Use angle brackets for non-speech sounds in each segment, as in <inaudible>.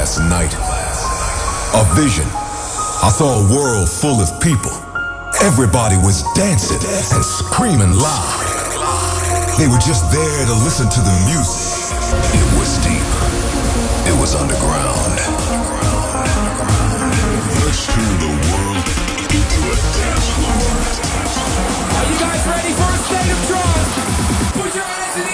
last night. A vision. I saw a world full of people. Everybody was dancing and screaming loud. They were just there to listen to the music. It was deep. It was underground. Let's turn the world into a dance floor. Are you guys ready for a state of trance? Put your hands in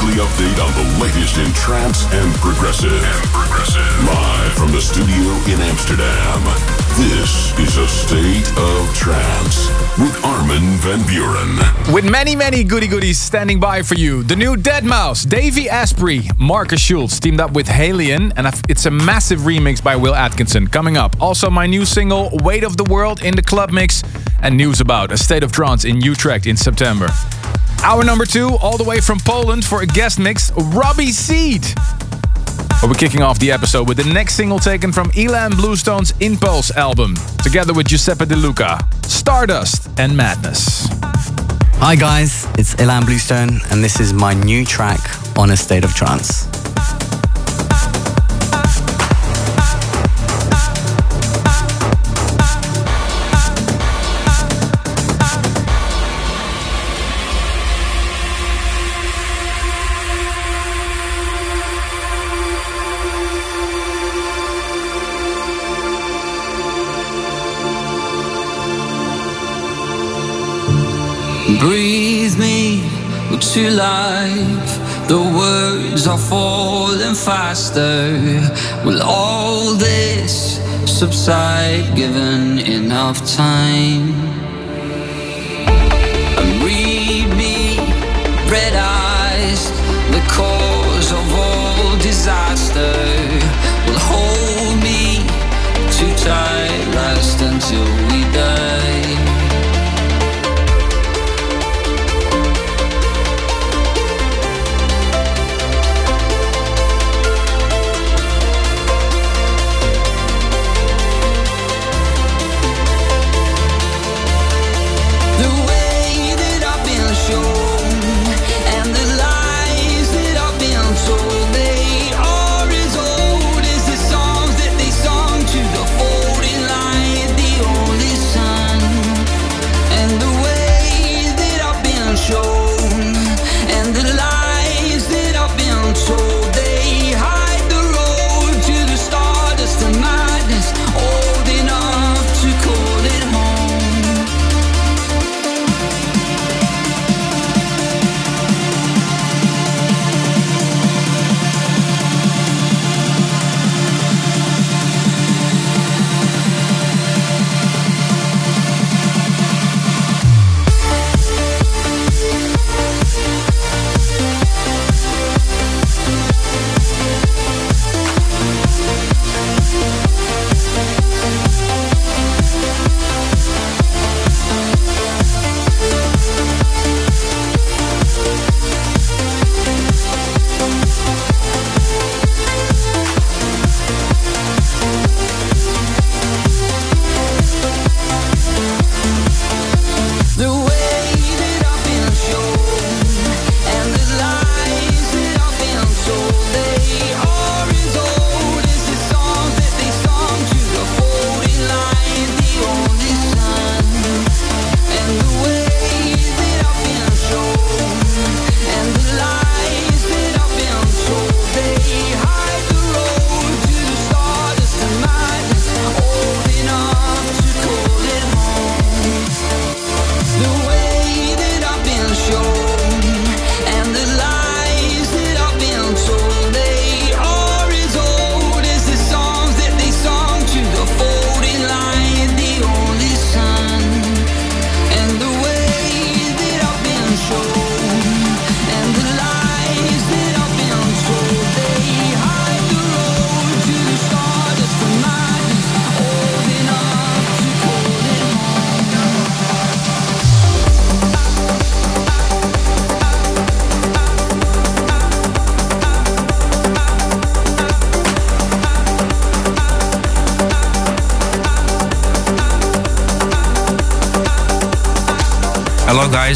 weekly update on the latest in trance and progressive. And progressive. Live from the studio in Amsterdam. This is a state of trance with Armin van Buuren. With many, many goody goodies standing by for you. The new Deadmau5, Davey Asprey, Markus Schulz teamed up with HALIENE, and it's a massive remix by Will Atkinson coming up. Also, my new single, Weight of the World, in the club mix, and news about a state of trance in Utrecht in September. Hour number two, all the way from Poland for a guest mix, Robbie Seed. But we're kicking off the episode with the next single taken from Ilan Bluestone's Impulse album, together with Giuseppe De Luca, Stardust and Madness. Hi guys, it's Ilan Bluestone, and this is my new track on a state of trance. To life. The words are falling faster. Will all this subside given enough time? And read me, red eyes, the cause of all disaster.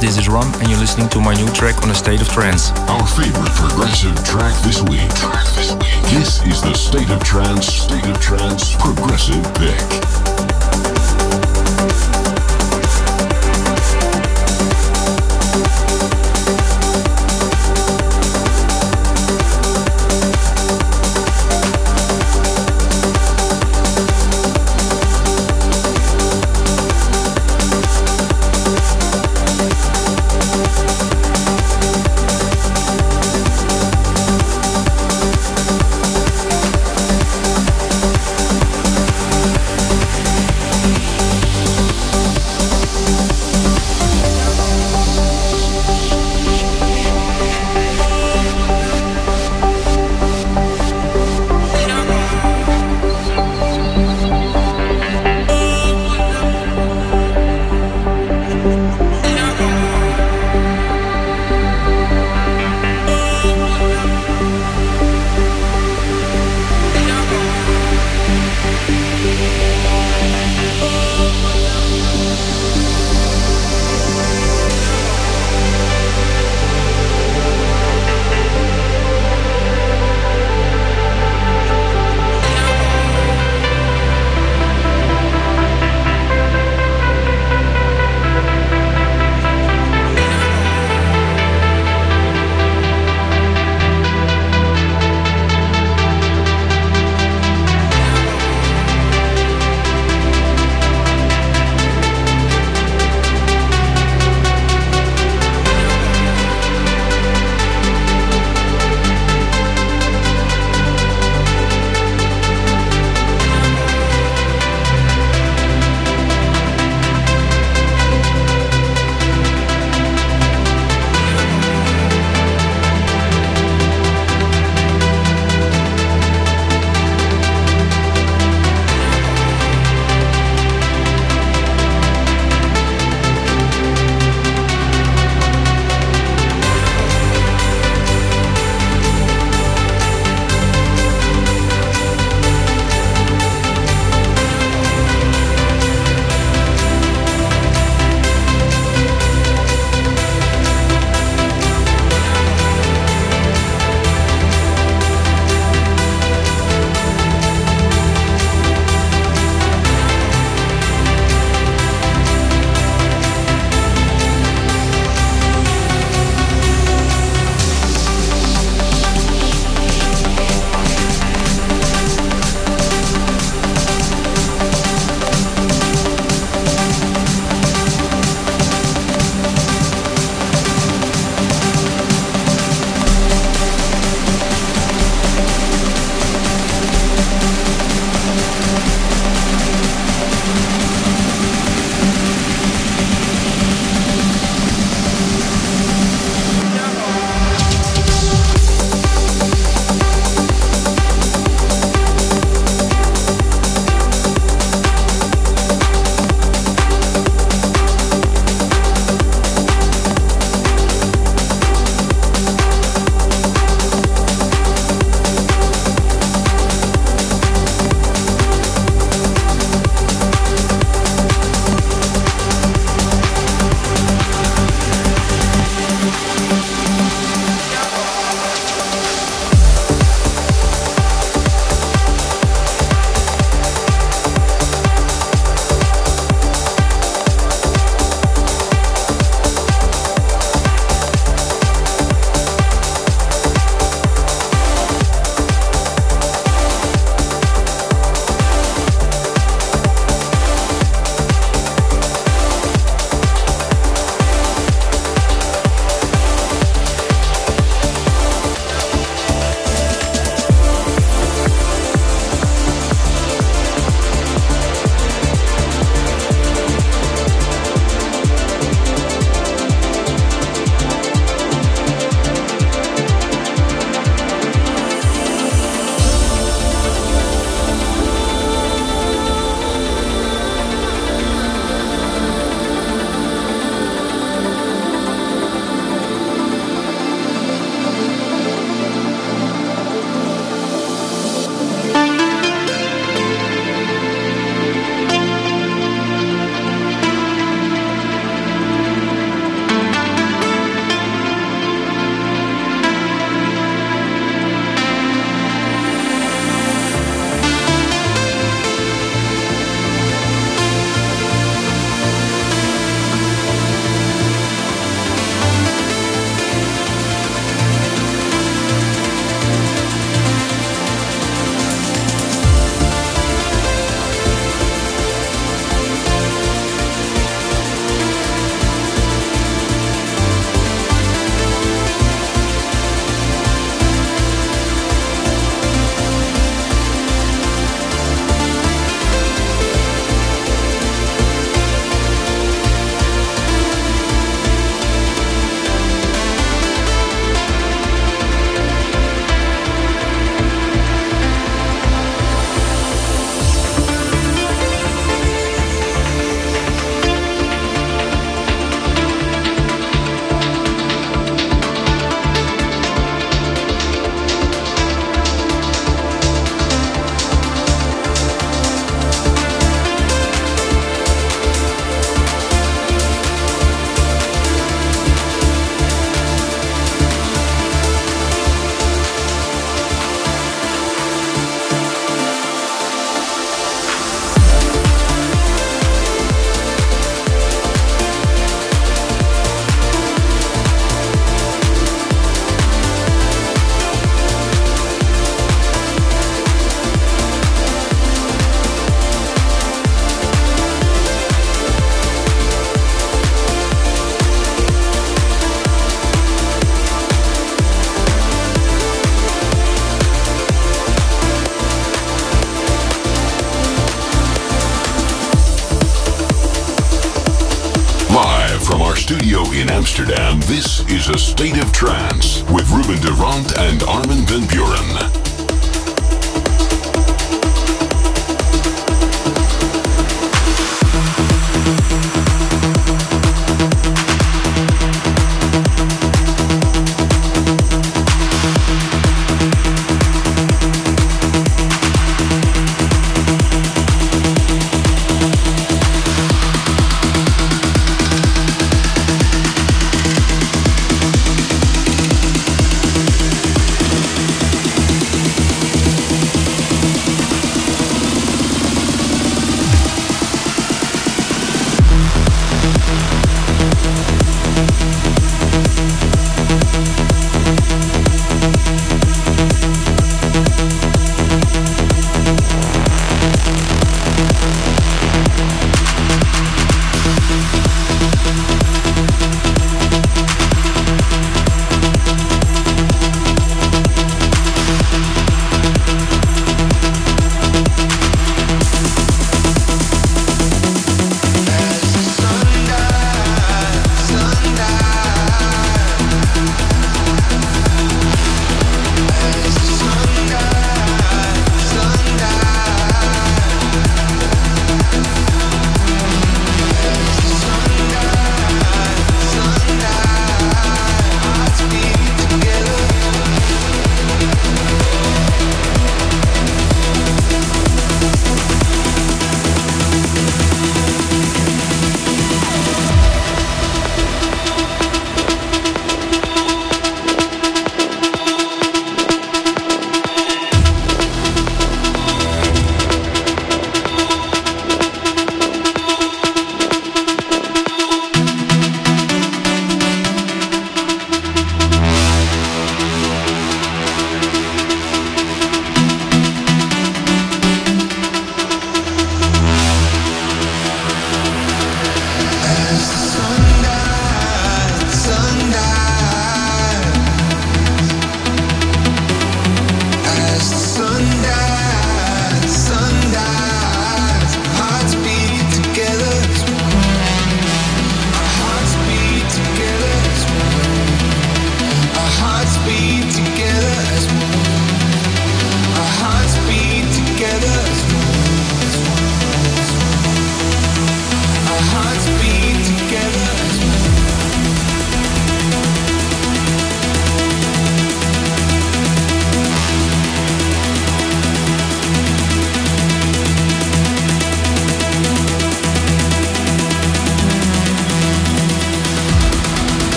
This is Ron, and you're listening to my new track on the State of Trance. Our favorite progressive track this week. Track this week. This is the State of Trance, State of Trance Progressive Pick.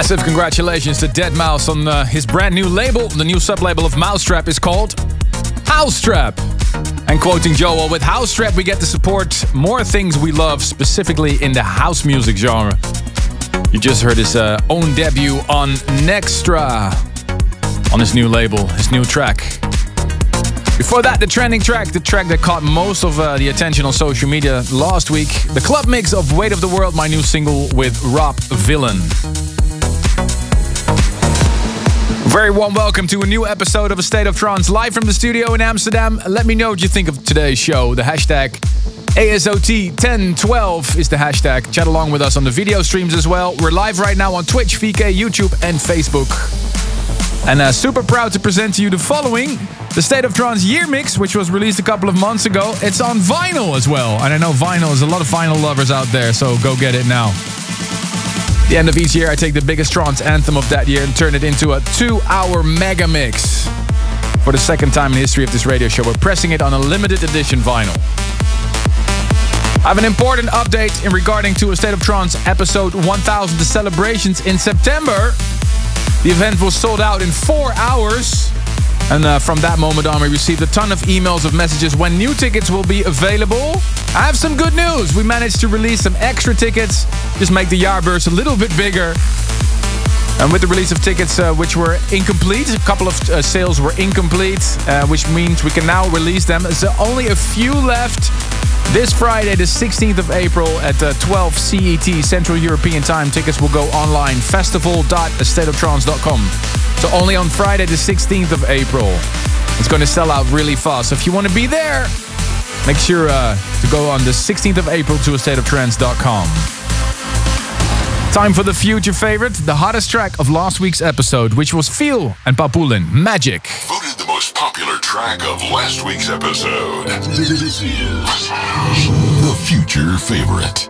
Massive congratulations to Deadmau5 on uh, his brand new label. The new sub-label of Mousetrap is called Housetrap. And quoting Joel, with Housetrap we get to support more things we love, specifically in the house music genre. You just heard his uh, own debut on Nextra on his new label, his new track. Before that, the trending track, the track that caught most of uh, the attention on social media last week, the club mix of Weight of the World, my new single with Rob Villain. Very warm welcome to a new episode of A State of Trance live from the studio in Amsterdam. Let me know what you think of today's show. The hashtag ASOT1012 is the hashtag. Chat along with us on the video streams as well. We're live right now on Twitch, VK, YouTube, and Facebook. And uh, super proud to present to you the following the State of Trance Year Mix, which was released a couple of months ago. It's on vinyl as well. And I know vinyl is a lot of vinyl lovers out there, so go get it now. The end of each year, I take the biggest trance anthem of that year and turn it into a two hour mega mix. For the second time in history of this radio show, we're pressing it on a limited edition vinyl. I have an important update in regarding to a State of Trance episode 1000, the celebrations in September. The event was sold out in four hours. And uh, from that moment on, we received a ton of emails of messages when new tickets will be available. I have some good news. We managed to release some extra tickets, just make the Jaarbeurs a little bit bigger. And with the release of tickets uh, which were incomplete, a couple of uh, sales were incomplete, uh, which means we can now release them. There's only a few left. This Friday, the 16th of April at uh, 12 CET Central European Time. Tickets will go online, festival.stateoftrance.com. So only on Friday, the 16th of April. It's going to sell out really fast. So if you want to be there, make sure uh, to go on the 16th of April to stateoftrance.com. Time for the future favorite, the hottest track of last week's episode, which was Feel and Papulin, Magic. Voted the most popular track of last week's episode. This is the future favorite.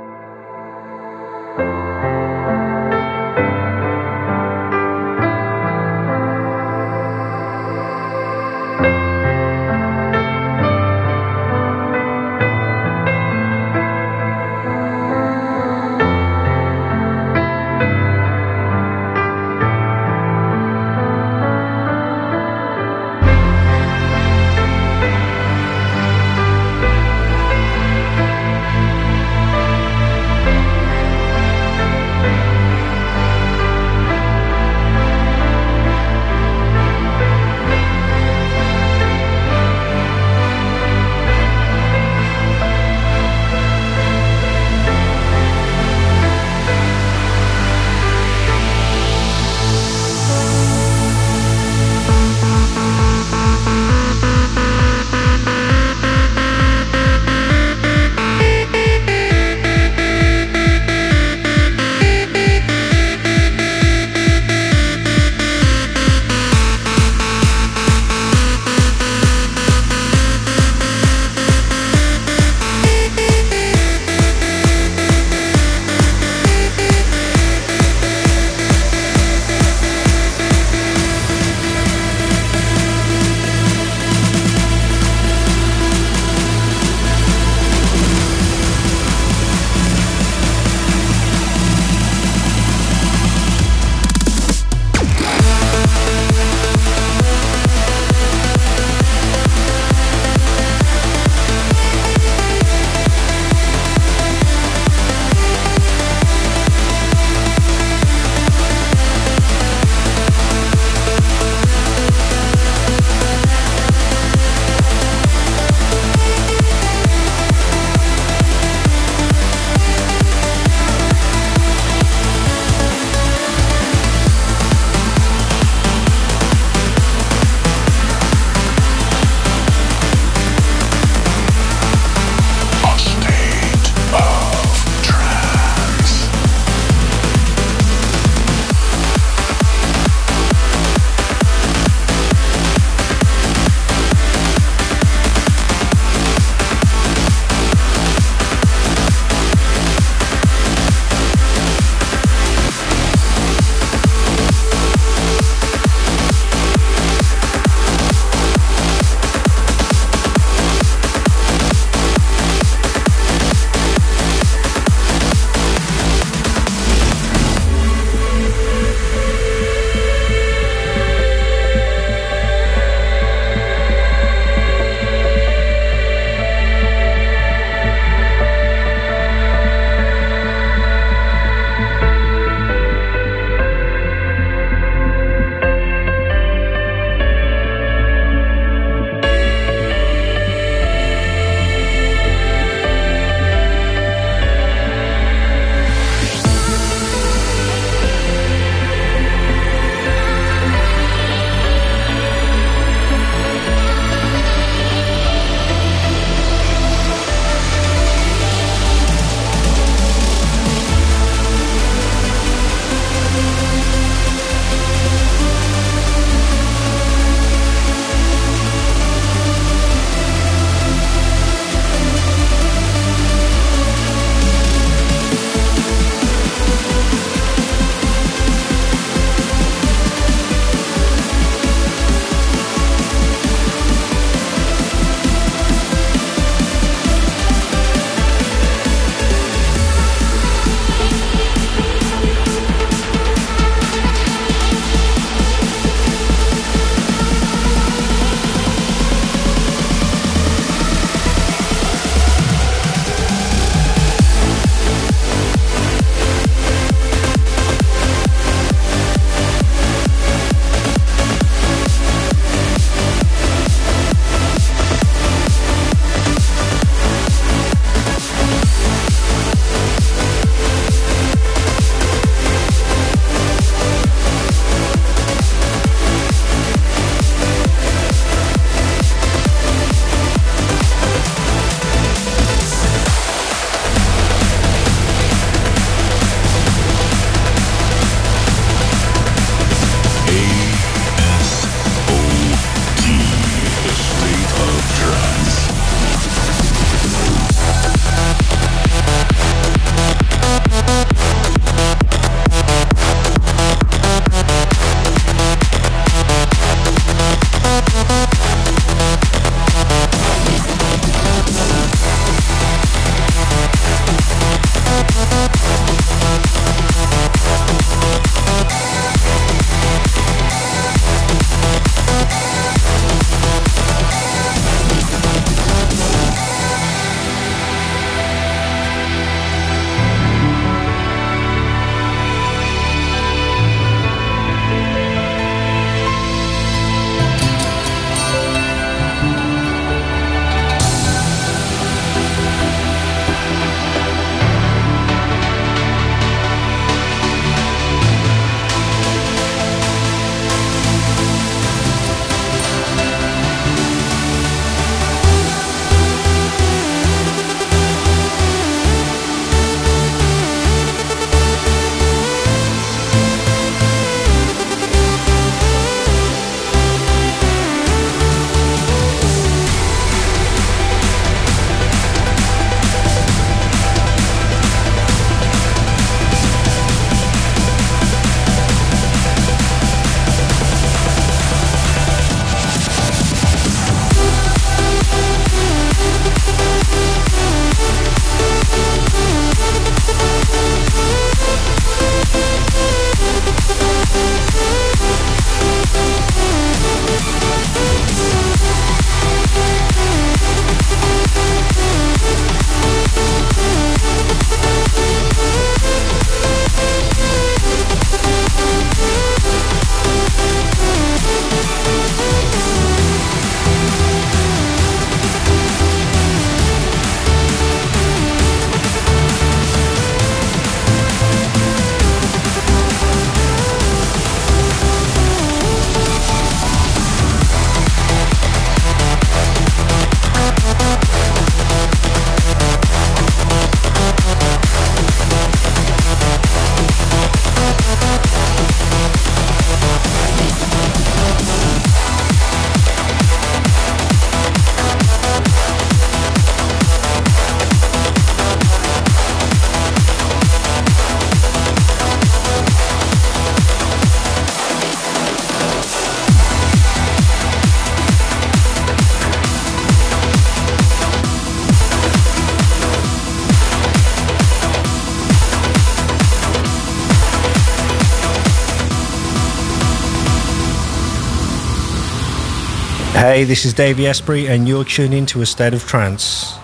Hey, this is Davey Asprey, and you're tuned into a state of trance.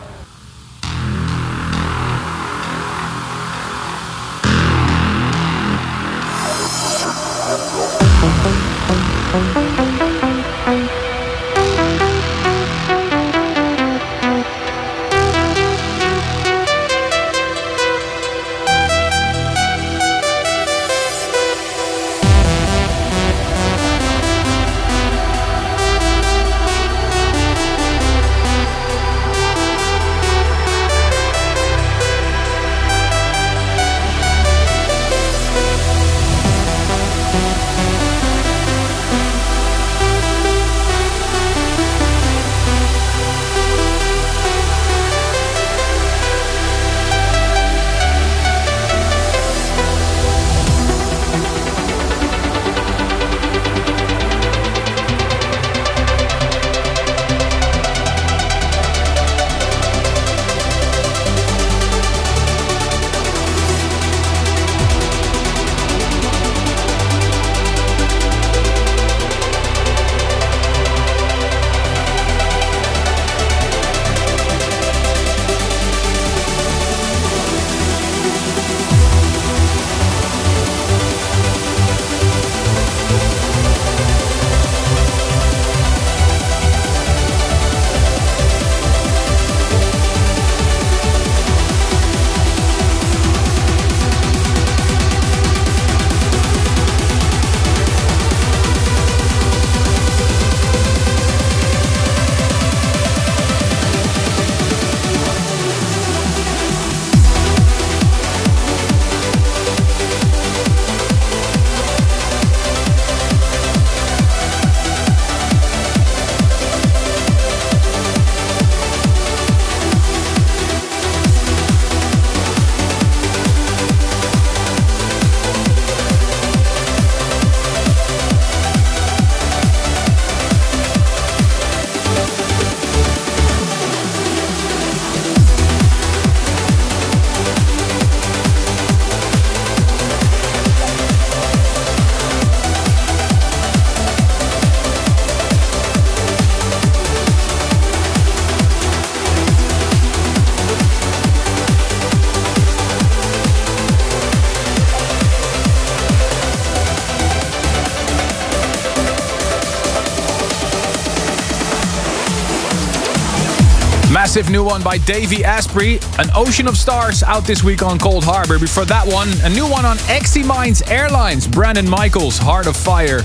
Massive new one by Davey Asprey. An Ocean of Stars out this week on Coldharbour. Before that one, a new one on XC Minds Airlines. Brandon Michaels, Heart of Fire.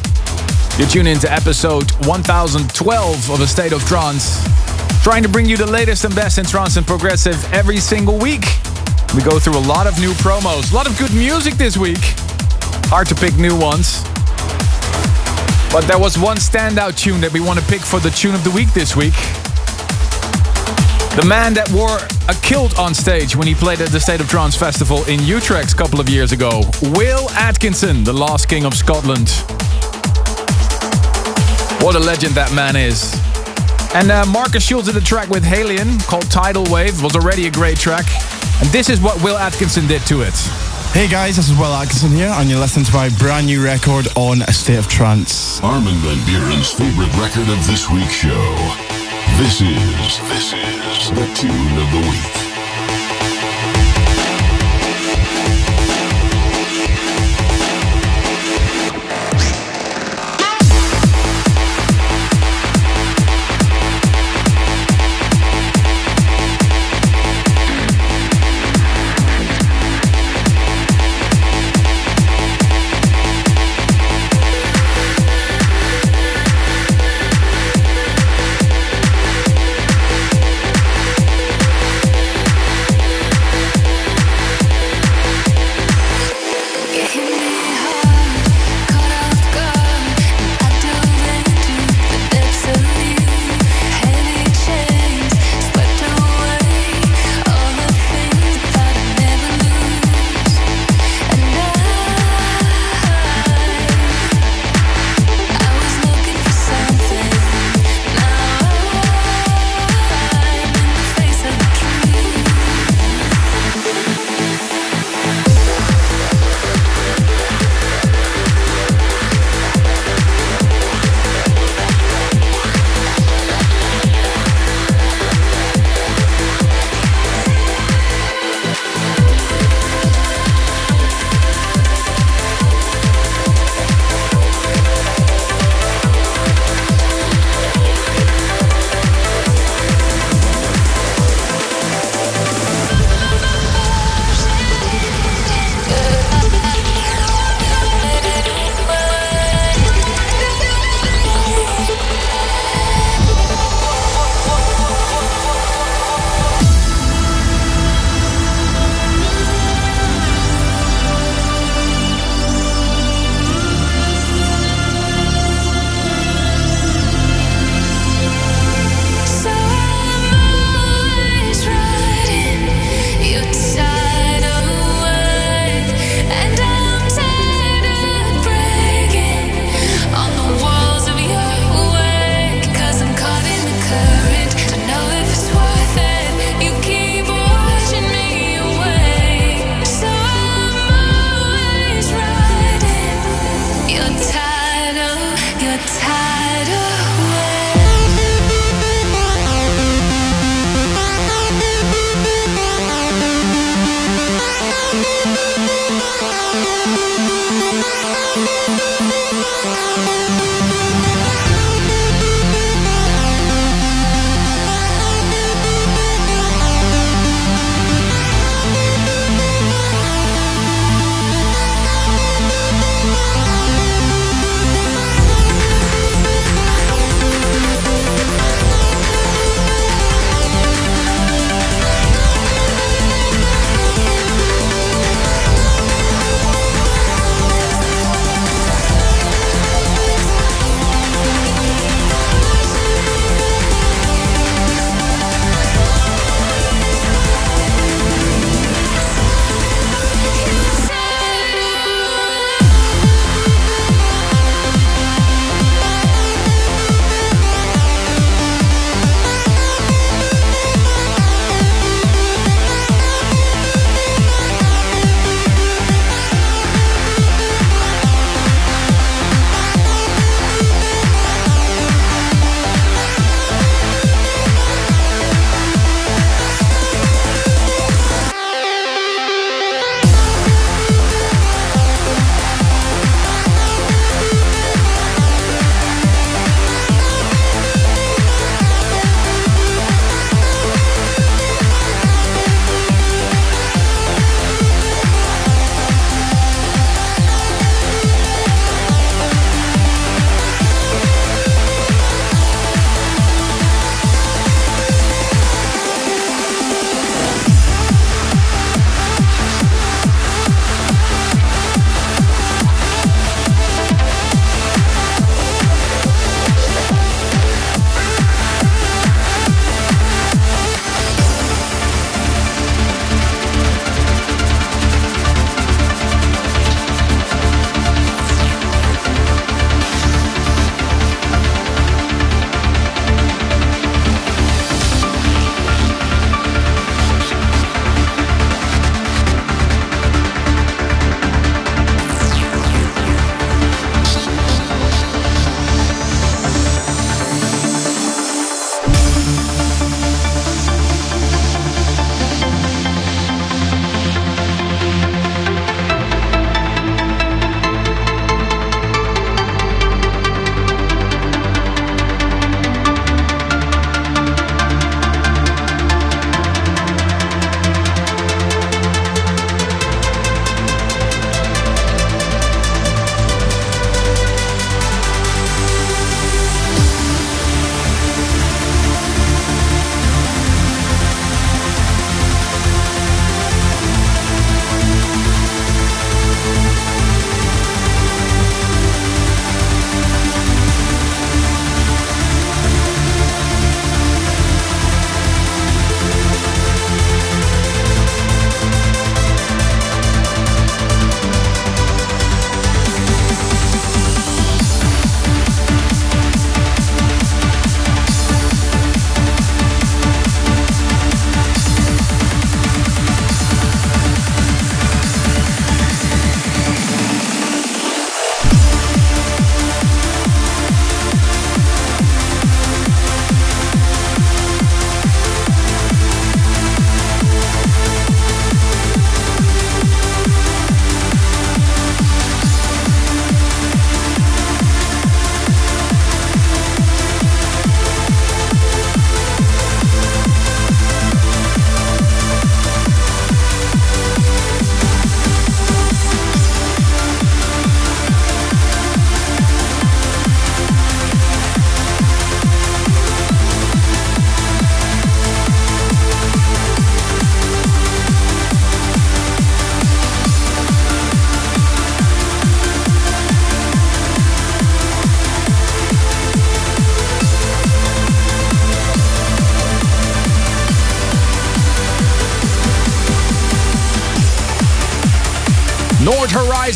You tune into episode 1012 of A State of Trance. Trying to bring you the latest and best in trance and progressive every single week. We go through a lot of new promos, a lot of good music this week. Hard to pick new ones. But there was one standout tune that we want to pick for the tune of the week this week. The man that wore a kilt on stage when he played at the State of Trance Festival in Utrecht a couple of years ago. Will Atkinson, the last King of Scotland. What a legend that man is. And uh, Markus Schulz did a track with HALIENE called Tidal Wave. was already a great track. And this is what Will Atkinson did to it. Hey guys, this is Will Atkinson here, and you're listening to my brand new record on A State of Trance. Armin van Buuren's favorite record of this week's show. This is, this is the tune of the week.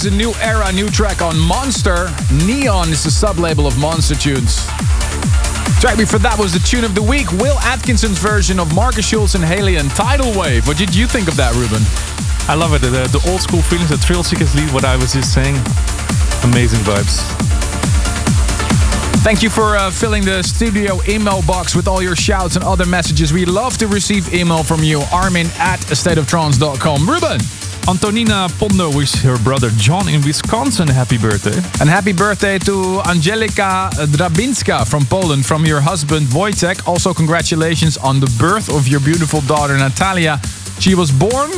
Horizon, new era, new track on Monster. Neon is the sub-label of Monster Tunes. Track before that was the tune of the week, Will Atkinson's version of Markus Schulz and HALIENE, Tidal Wave. What did you think of that, Ruben? I love it. The, the old school feelings, the Thrillseekers lead, what I was just saying. Amazing vibes. Thank you for uh, filling the studio email box with all your shouts and other messages. We love to receive email from you. Armin at stateoftrance.com. Ruben. Antonina Pondo wishes her brother John in Wisconsin a happy birthday. And happy birthday to Angelika Drabinska from Poland from your husband Wojtek. Also, congratulations on the birth of your beautiful daughter Natalia. She was born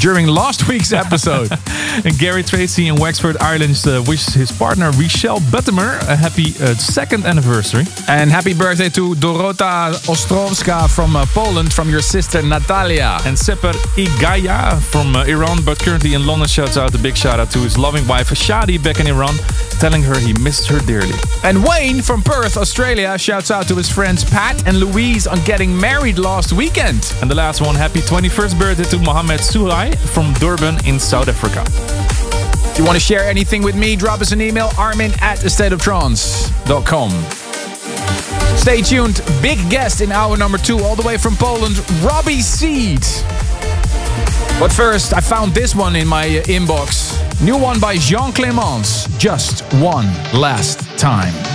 during last week's episode. <laughs> and Gary Tracy in Wexford, Ireland uh, wishes his partner Michelle Buttimer a happy uh, second anniversary. And happy birthday to Dorota Ostrowska from uh, Poland from your sister Natalia. And Seper Igaya from uh, Iran, but currently in London, shouts out a big shout out to his loving wife Shadi back in Iran, telling her he misses her dearly. And Wayne from Perth, Australia, shouts out to his friends Pat and Louise on getting married last weekend. And the last one, happy 21st birthday to Mohammed Suhai from Durban in South Africa. If you want to share anything with me, drop us an email, armin at stateoftrance.com. Stay tuned. Big guest in hour number two, all the way from Poland, Robbie Seed. But first, I found this one in my uh, inbox. New one by Jean Clements. Just one last time.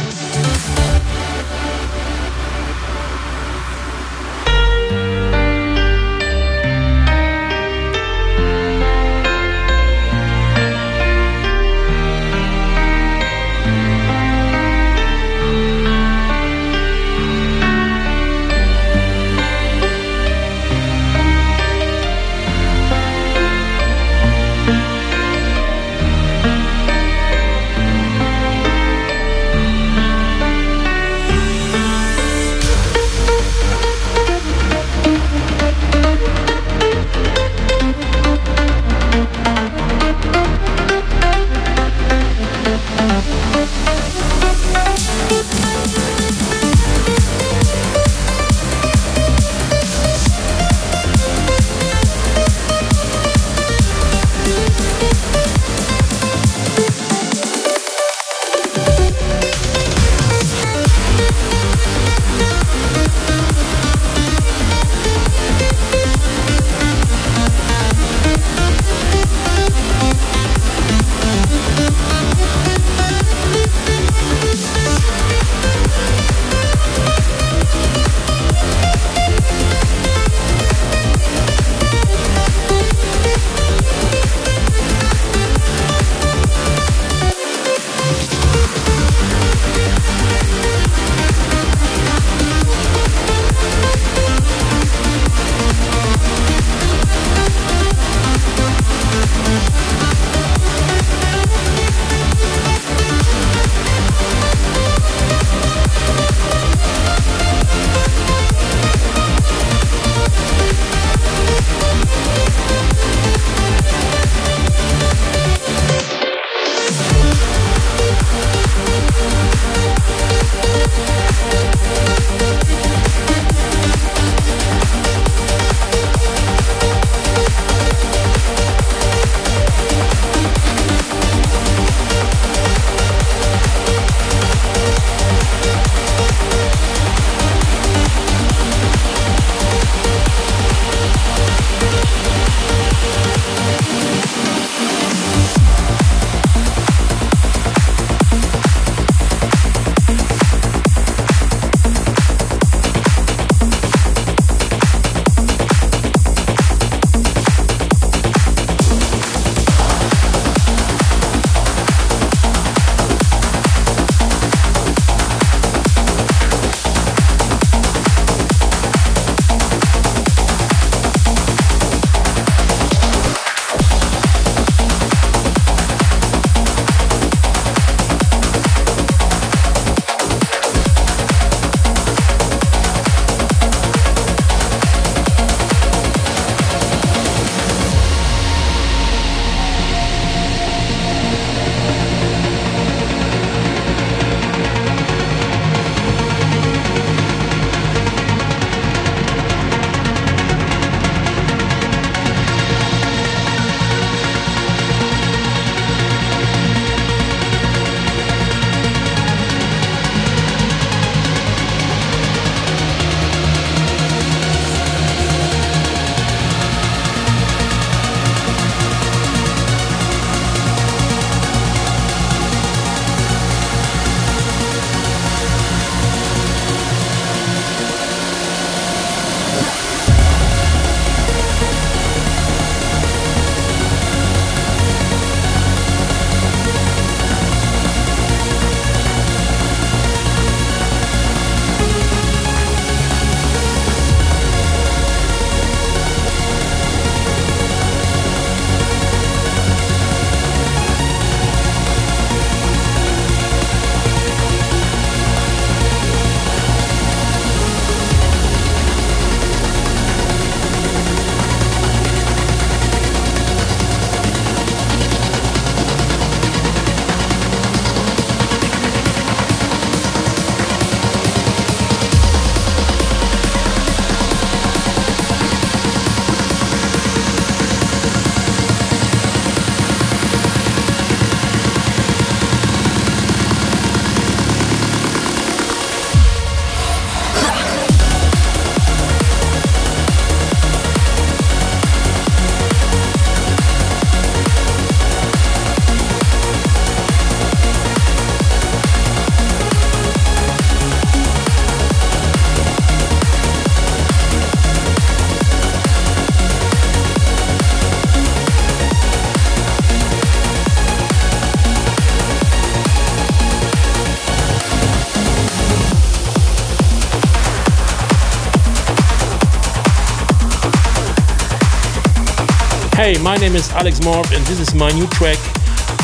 My name is Alex Morph, and this is my new track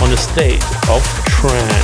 on the state of trance.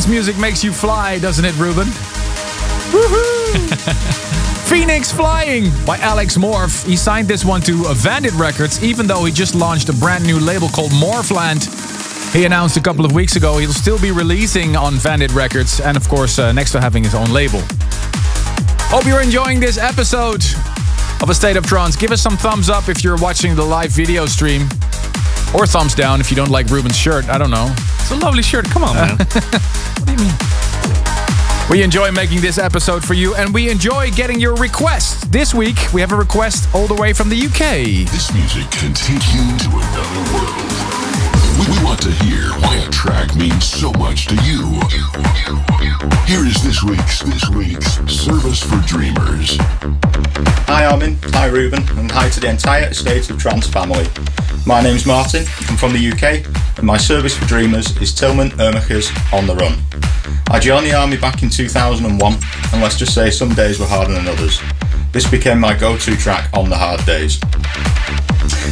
Trance music makes you fly, doesn't it, Ruben? Woohoo! <laughs> Phoenix Flying by Alex Morph. He signed this one to Vandit Records, even though he just launched a brand new label called Morphland. He announced a couple of weeks ago he'll still be releasing on Vandit Records, and of course, uh, next to having his own label. Hope you're enjoying this episode of A State of Trance. Give us some thumbs up if you're watching the live video stream, or thumbs down if you don't like Ruben's shirt. I don't know. It's a lovely shirt. Come on, man. <laughs> We enjoy making this episode for you, and we enjoy getting your requests. This week, we have a request all the way from the UK. This music can take you to another world. We, we want to hear why a track means so much to you. Here is this week's this week's service for dreamers. Hi Armin, hi Ruben, and hi to the entire State of Trance family. My name's Martin, I'm from the UK, and my service for dreamers is Tillmann Uhrmacher's On the Run. I joined the army back in 2001, and let's just say some days were harder than others. this became my go-to track on the hard days.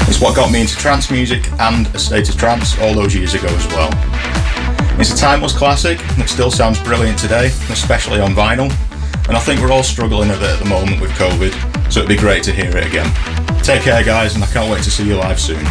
It's what got me into trance music and a state of trance all those years ago as well. It's a timeless classic and it still sounds brilliant today, especially on vinyl. And I think we're all struggling a bit at the moment with COVID, so it'd be great to hear it again. Take care, guys, and I can't wait to see you live soon.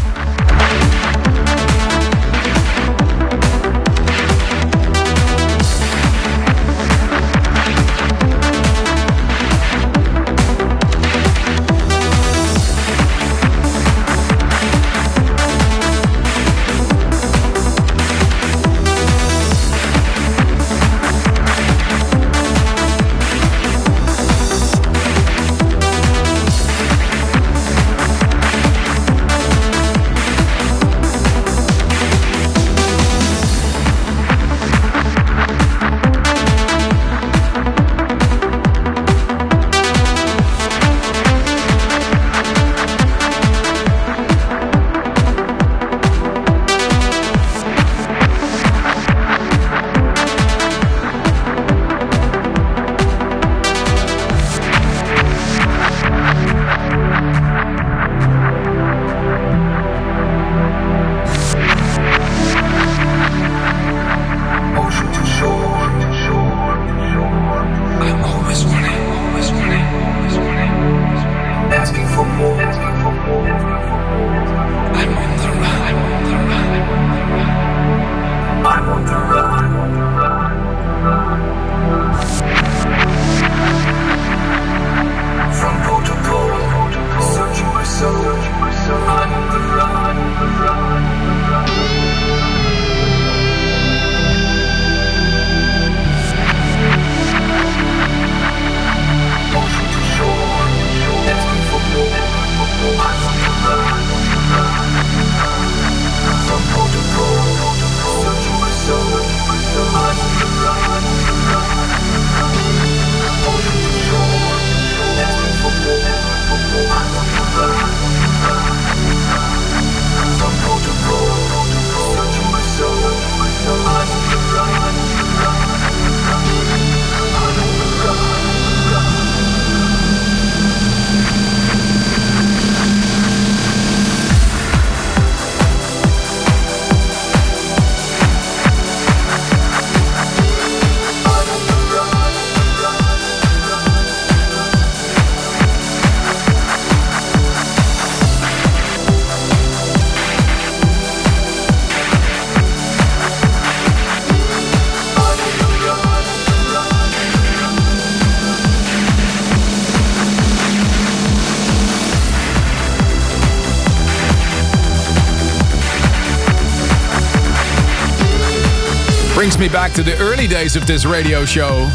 Me back to the early days of this radio show.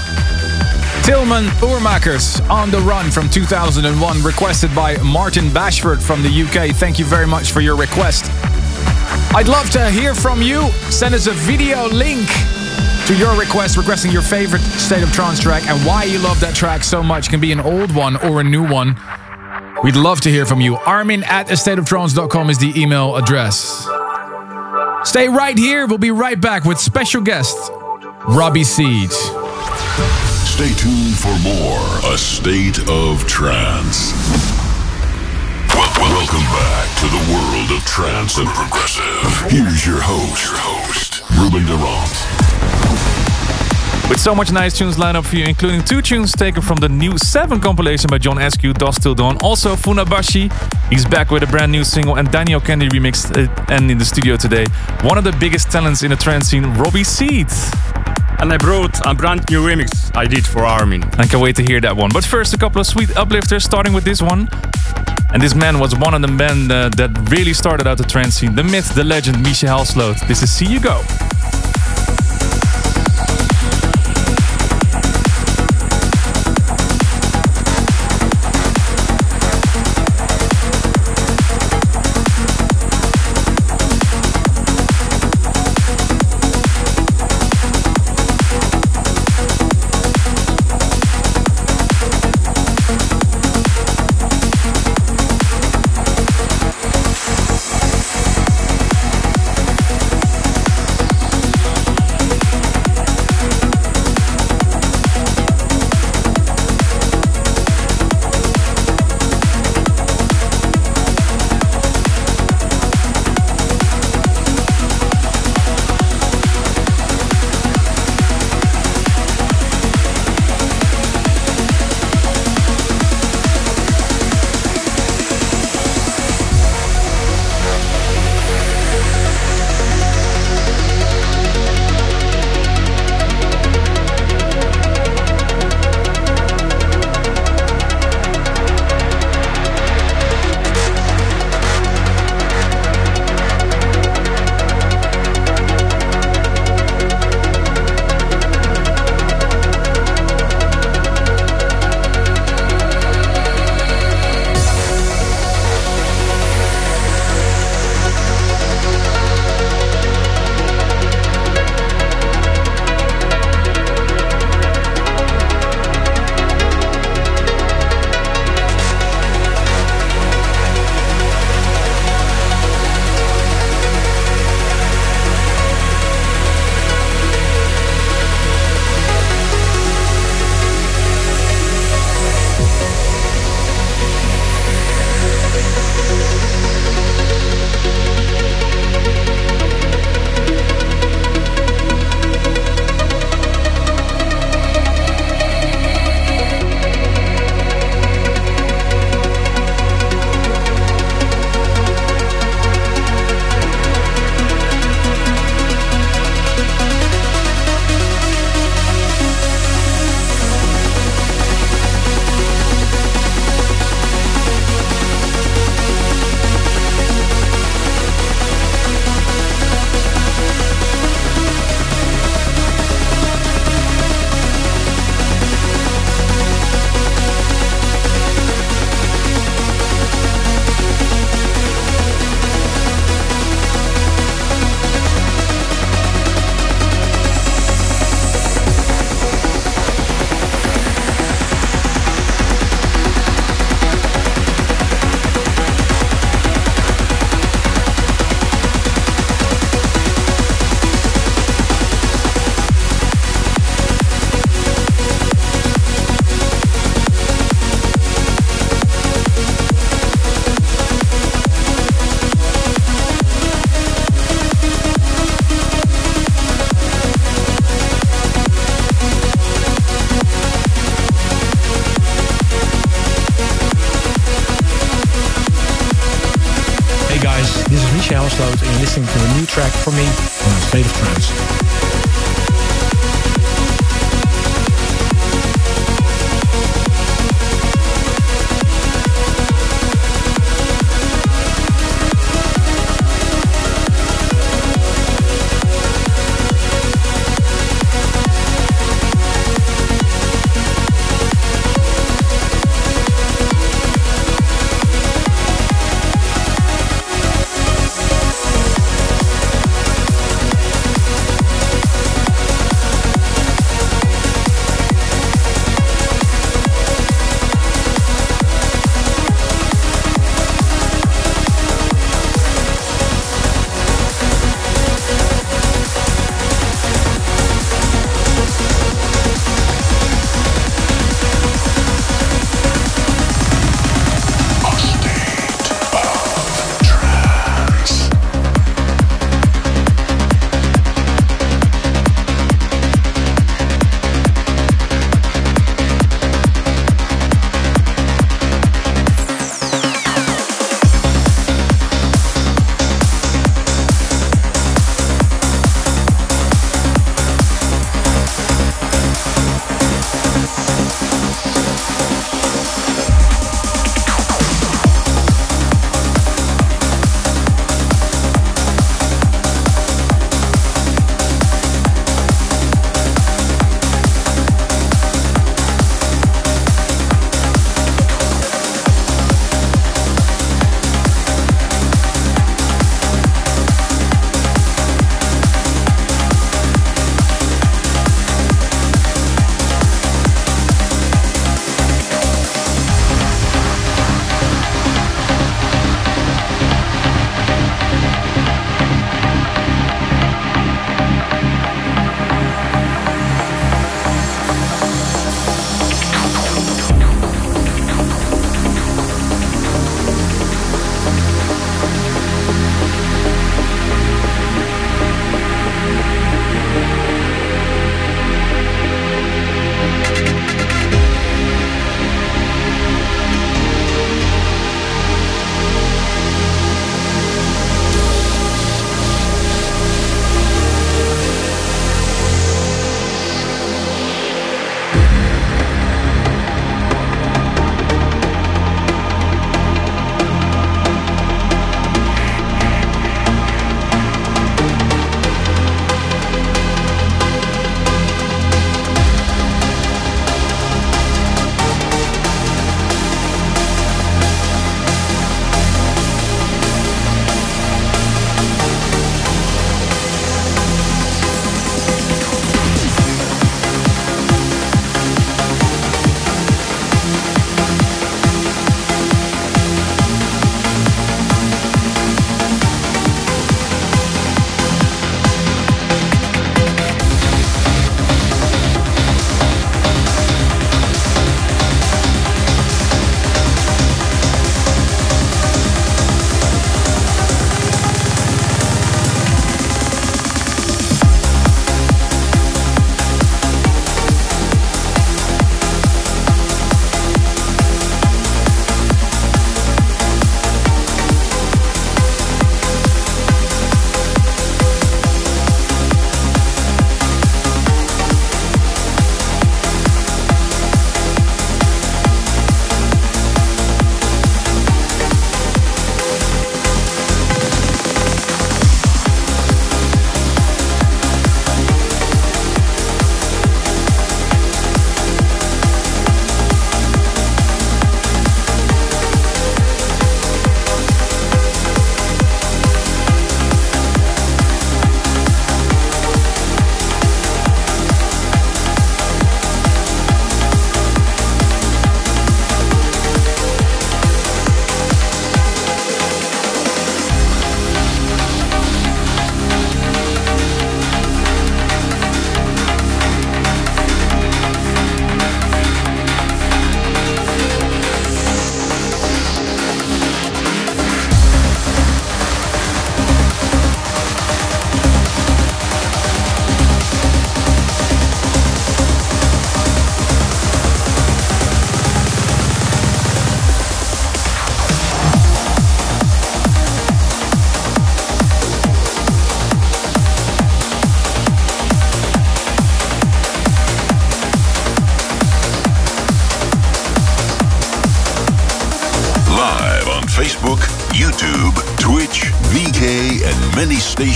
Tillmann Uhrmacher's on the Run from 2001, requested by Martin Bashford from the UK. Thank you very much for your request. I'd love to hear from you. Send us a video link to your request requesting your favorite State of Trance track and why you love that track so much. Can be an old one or a new one. We'd love to hear from you. Armin at astateoftrance.com is the email address. Stay right here. We'll be right back with special guest Robbie Seed. Stay tuned for more A State of Trance. Welcome back to the world of trance and progressive. Here's your host, your host, Ruben de Ronde. With so much nice tunes lined up for you, including two tunes taken from the new 7 compilation by John Askew, Dust Till Dawn. Also, Funabashi, he's back with a brand new single, and Daniel Kennedy remixed it and in the studio today. One of the biggest talents in the trance scene, Robbie Seed. And I brought a brand new remix I did for Armin. I can't wait to hear that one. But first, a couple of sweet uplifters, starting with this one. And this man was one of the men uh, that really started out the trance scene. The myth, the legend, Misja Helsloot. This is See You Go.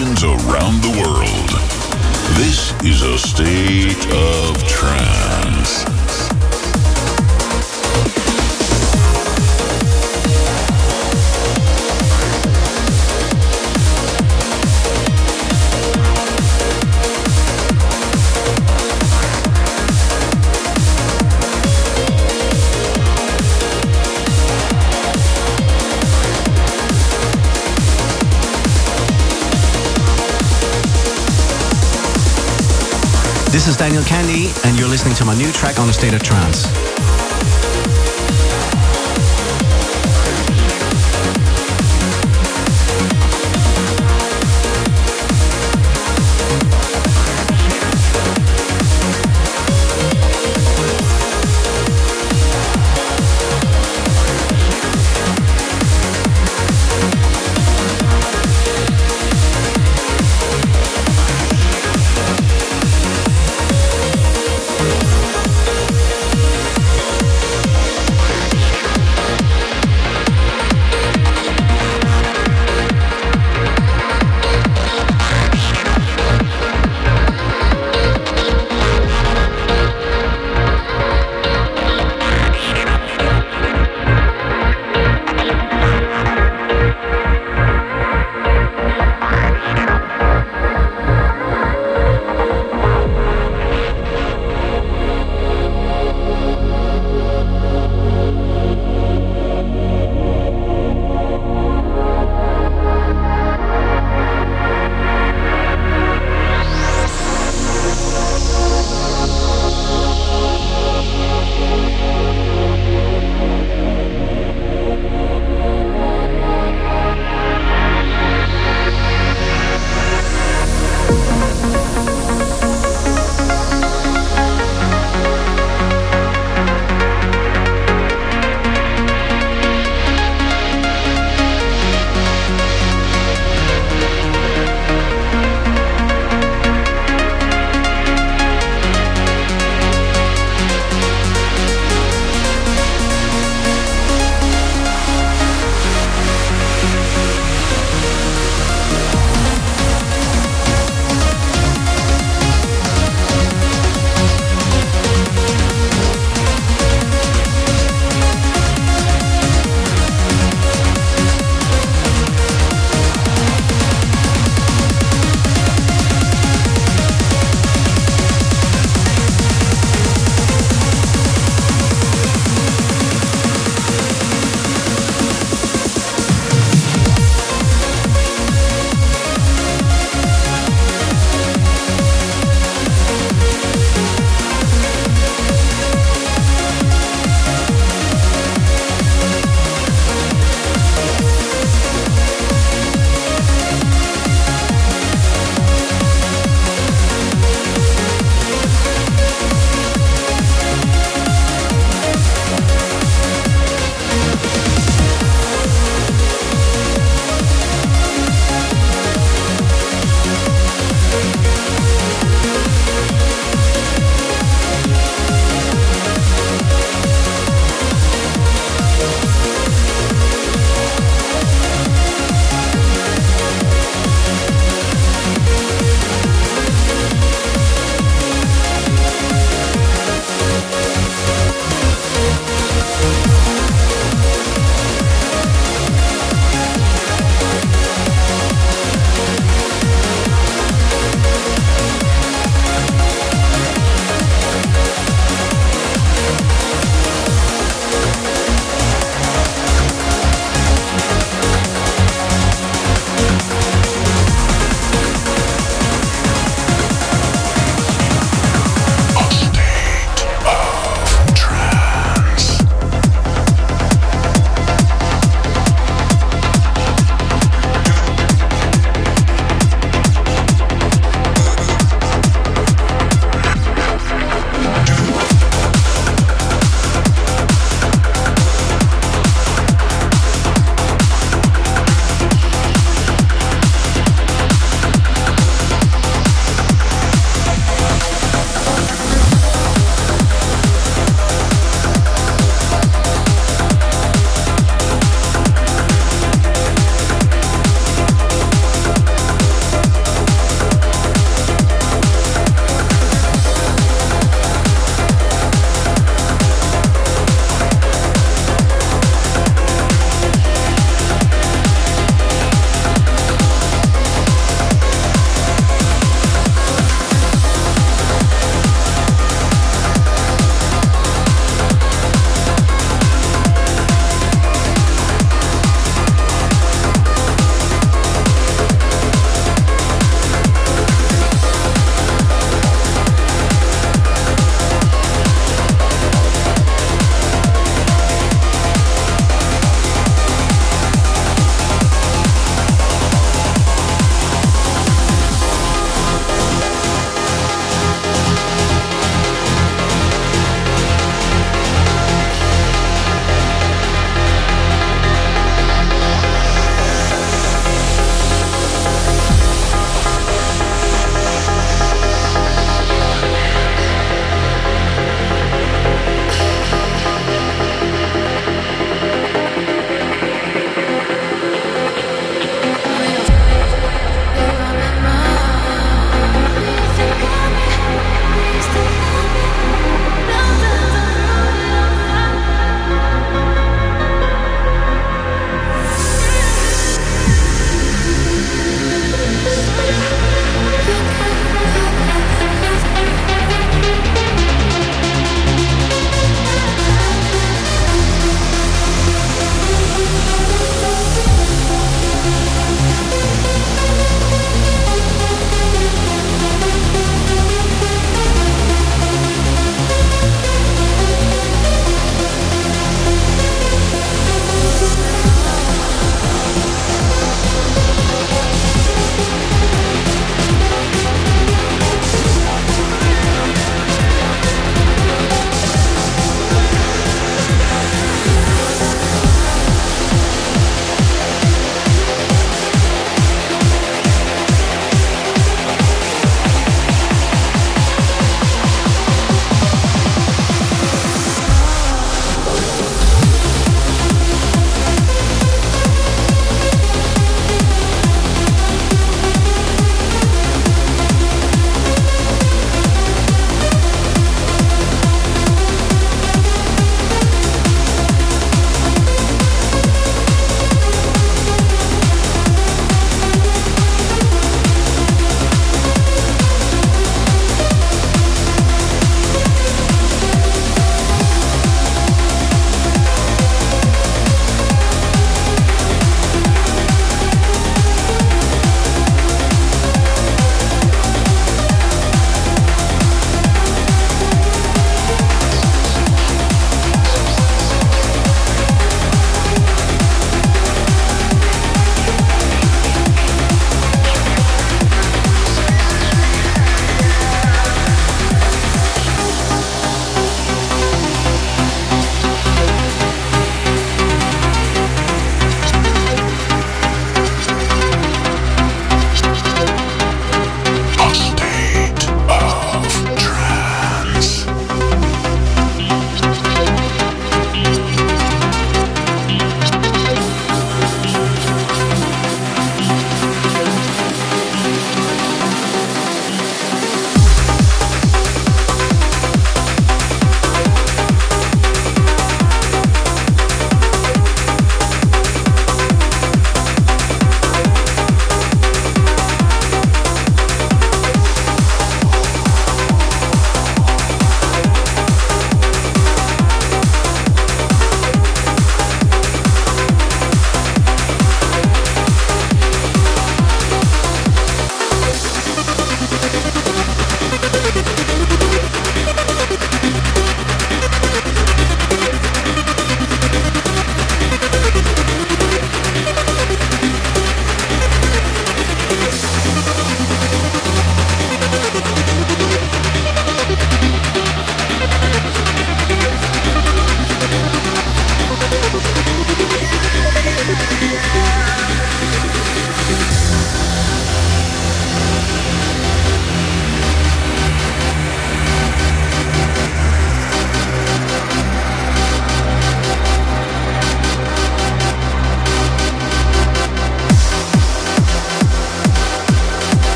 Many listening to my new track on the State of Trance.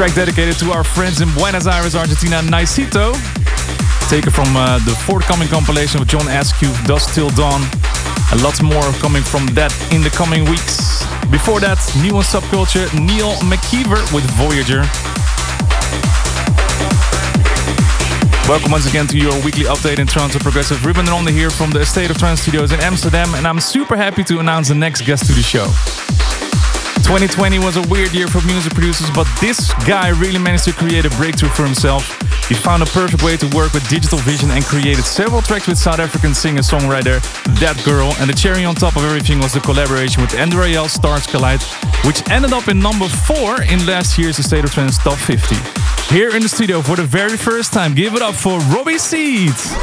Track dedicated to our friends in Buenos Aires, Argentina, Nicito. Taken from uh, the forthcoming compilation of John Askew, Dust Till Dawn. A lot more coming from that in the coming weeks. Before that, new on subculture, Neil McKeever with Voyager. Welcome once again to your weekly update in trance and progressive. Ruben Ronde here from the Estate of Trance Studios in Amsterdam, and I'm super happy to announce the next guest to the show. 2020 was a weird year for music producers, but this guy really managed to create a breakthrough for himself. He found a perfect way to work with digital vision and created several tracks with South African singer-songwriter That Girl. And the cherry on top of everything was the collaboration with Andrew Rayel, Stars Collide, which ended up in number 4 in last year's State of Trance Top 50. Here in the studio for the very first time, give it up for Robbie Seeds.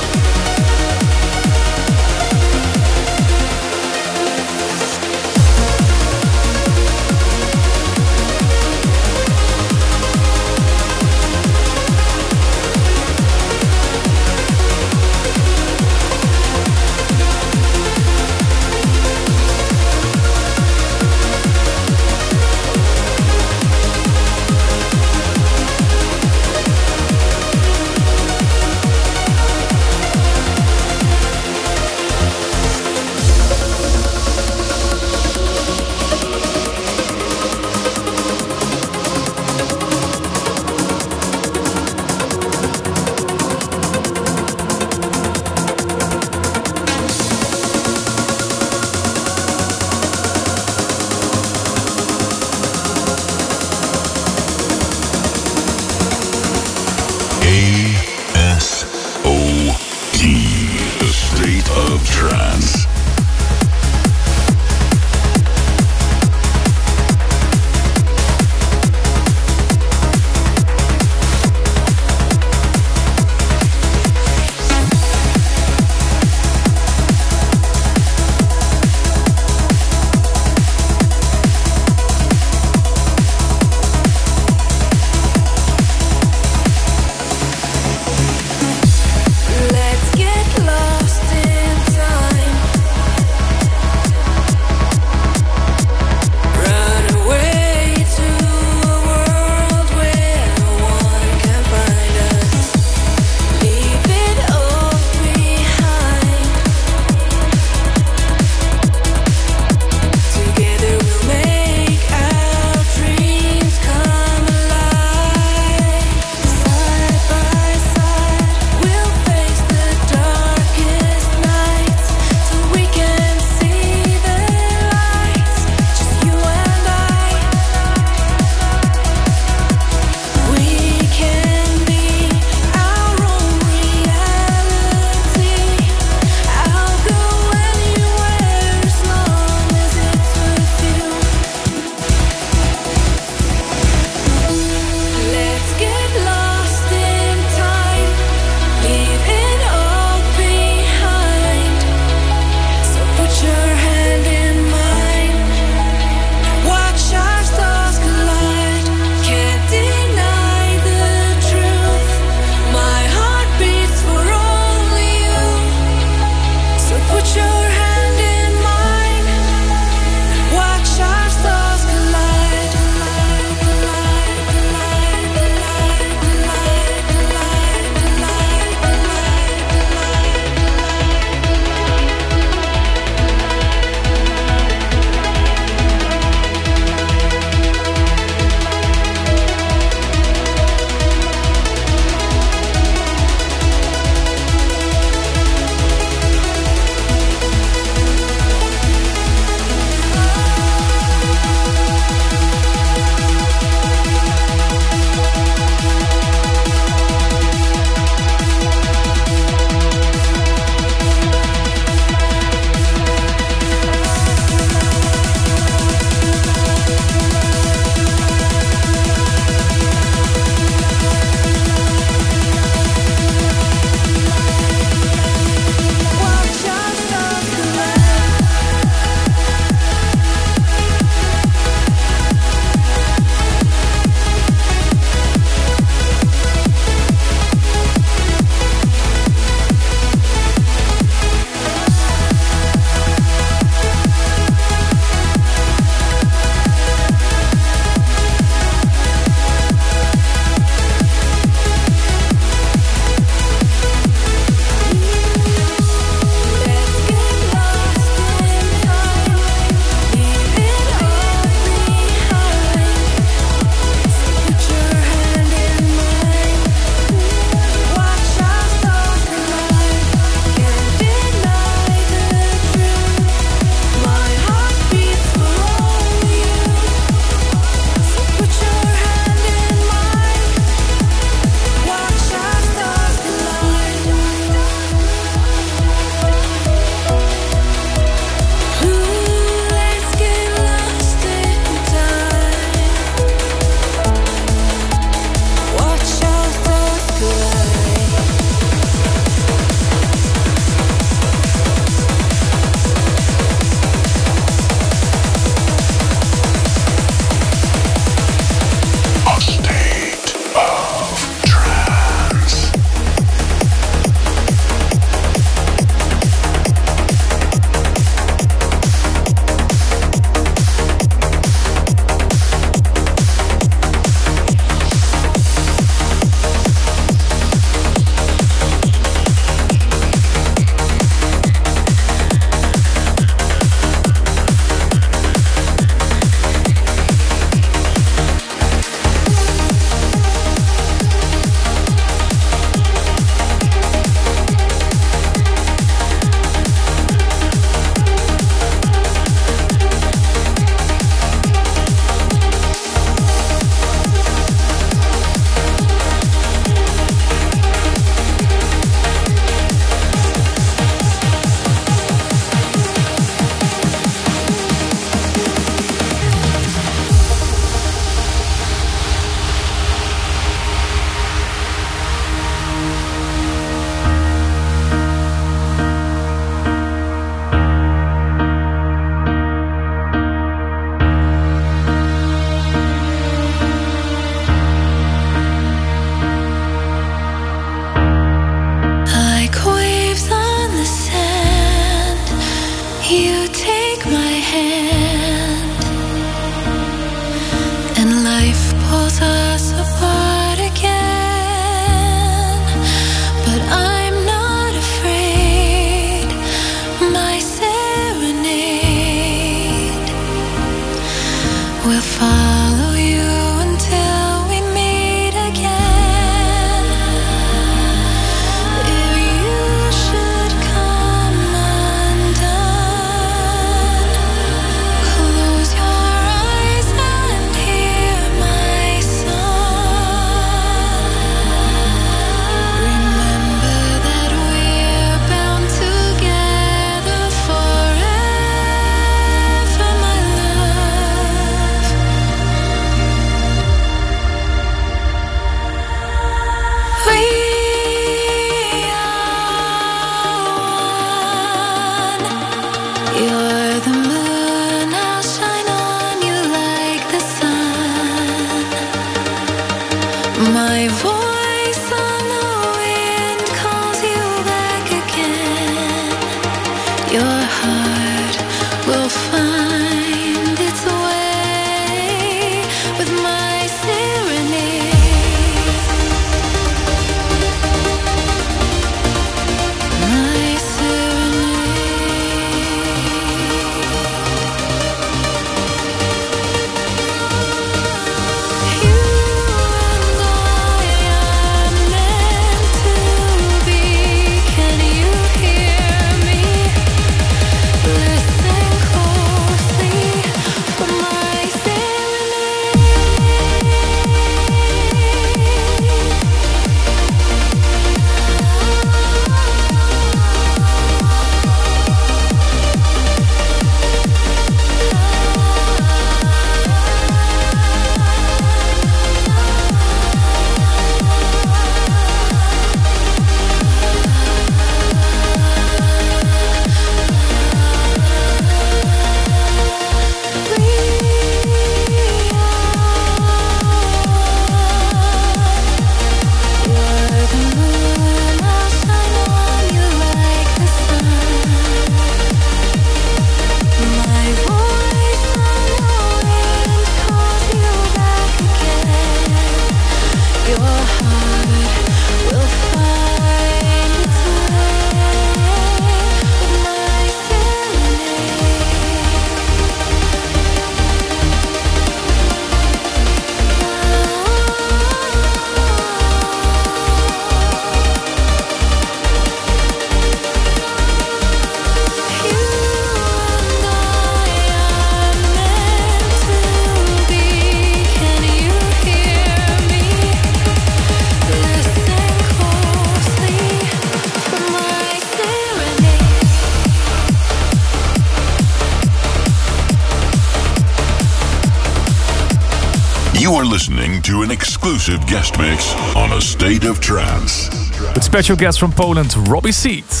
Special guest from Poland, Robbie Seeds.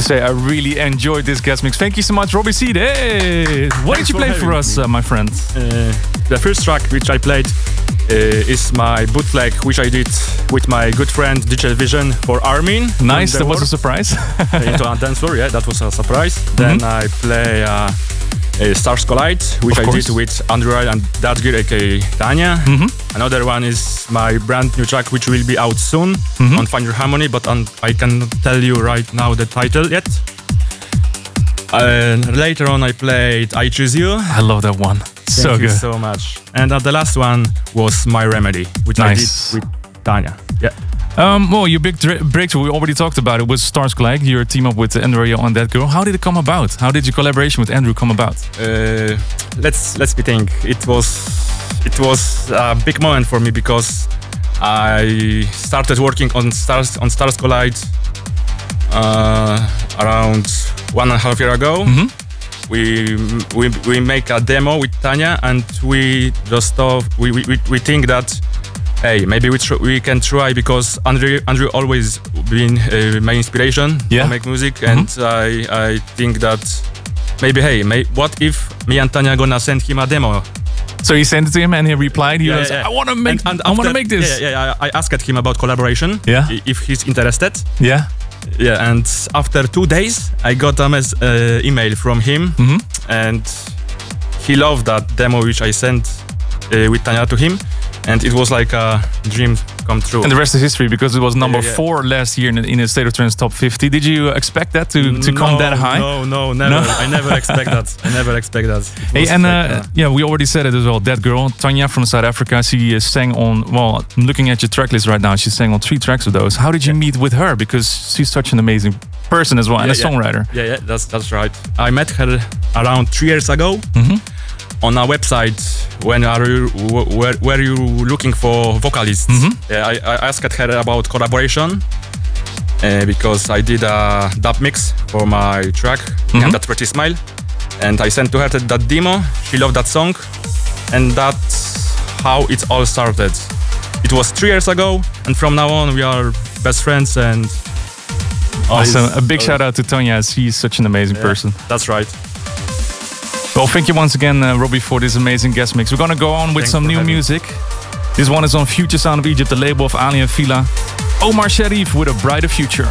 To say, I really enjoyed this guest mix. Thank you so much, Robbie Seed. Hey, what Thanks did you play for us, uh, my friend? Uh, the first track which I played uh, is my bootleg, which I did with my good friend Digital Vision for Armin. Nice, that was a surprise. <laughs> into a dance floor, yeah, that was a surprise. Then I play uh, uh, Stars Collide, which I did with Andrew and That Girl, aka Tanya. Mhm. Another one is my brand new track, which will be out soon Mhm. on Find Your Harmony, but um, I cannot tell you right now the title yet. And later on, I played I Choose You. I love that one. Thank so you good. so much. And uh, the last one was My Remedy, which Nice. I did with Tanya. Yeah. Um, well, your big dr- breakthrough, we already talked about it, was Stars Collide. Your team up with Andrew on that girl. How did it come about? How did your collaboration with Andrew come about? Uh, let's let's be think. It was it was a big moment for me because I started working on Stars on Stars Collide uh, around one and a half year ago. We, we we make a demo with Tanya and we just thought we, we, we- think that hey maybe we tr- we can try because Andrew Andrew always been uh, my inspiration Yeah. to make music and I I think that maybe hey may, what if me and Tanya are gonna send him a demo So he sent it to him and he replied, he Yeah, was, yeah. I want to make, And- and I want to make this. Yeah, yeah, yeah, I asked him about collaboration. Yeah. If he's interested. Yeah. Yeah, and after two days, I got a mes- uh, email from him, Mm-hmm. and he loved that demo which I sent uh, with Tanya to him, and it was like a dream come true. And the rest is history because it was number yeah, yeah. four last year in, in the State of Trance Top 50. Did you expect that to, to come that high? No, no, never. I never expect that. <laughs> I never expect that. Hey, and like, uh, yeah, we already said it as well. That girl, Tanya from South Africa, she uh, sang on. Well, I'm looking at your track list right now. She sang on three tracks of those. How did you meet with her? Because she's such an amazing person as well and a Yeah, yeah. songwriter. Yeah, yeah, that's that's right. I met her around three years ago Mm-hmm. On our website. When are you wh- where were you looking for vocalists? Mm-hmm. I, I asked her about collaboration uh, because I did a dub mix for my track Mm-hmm. and that pretty smile, and I sent to her that, demo. She loved that song, and that's how it all started. It was three years ago, and from now on we are best friends and. Awesome. A big shout out to Tanya. She's such an amazing Yeah, person. That's right. Well, thank you once again, uh, Robbie, for this amazing guest mix. We're going to go on with Thanks some new music. This one is on Future Sound of Egypt, the label of Aly and Fila. Omar Sherif with a brighter future.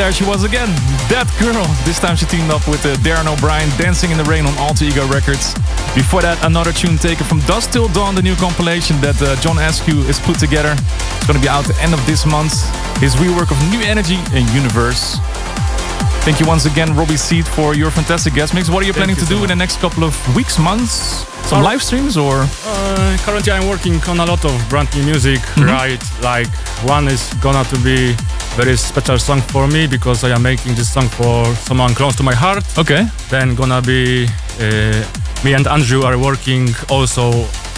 There she was again, that girl. This time she teamed up with uh, Darren O'Brien, Dancing in the Rain on Alter Ego Records. Before that, another tune taken from Dust Till Dawn, the new compilation that uh, John Askew is put together. It's going to be out the end of this month. His rework of New Energy and Universe. Thank you once again, Robbie Seed, for your fantastic guest mix. What are you Thank planning you to do so in the next couple of weeks, months? Some Uh, live streams or? Uh, currently, I'm working on a lot of brand new music. Mhm. Right, like one is gonna to be very special song for me because I am making this song for someone close to my heart. Okay. Then gonna be uh, me and Andrew are working also.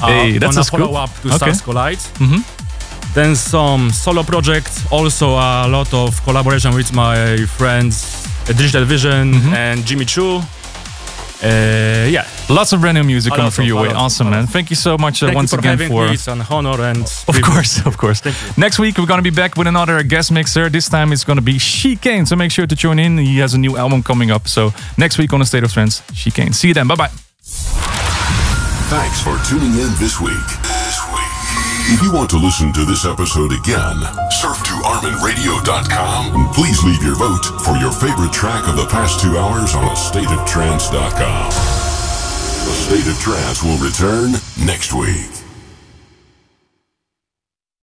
Uh, Hey, that's on a scoop. follow up to Okay. Stars Collide. Mhm. Then some solo projects, also a lot of collaboration with my friends uh, Digital Vision Mm-hmm. and Jimmy Choo. Uh, yeah, lots of brand new music coming lot for of- you. a Way. Awesome, man. Thank you so much uh, Thank once you for again having for. me. It's an honor and <laughs> Of course, of course. Next week we're gonna be back with another guest mixer. This time it's gonna be Chicane. So make sure to tune in. He has a new album coming up. So next week on the State of Trance, Chicane. See you then. Bye bye. Thanks for tuning in. This week. If you want to listen to this episode again, surf to arminradio.com and please leave your vote for your favorite track of the past two hours on stateoftrance.com. The State of Trance will return next week.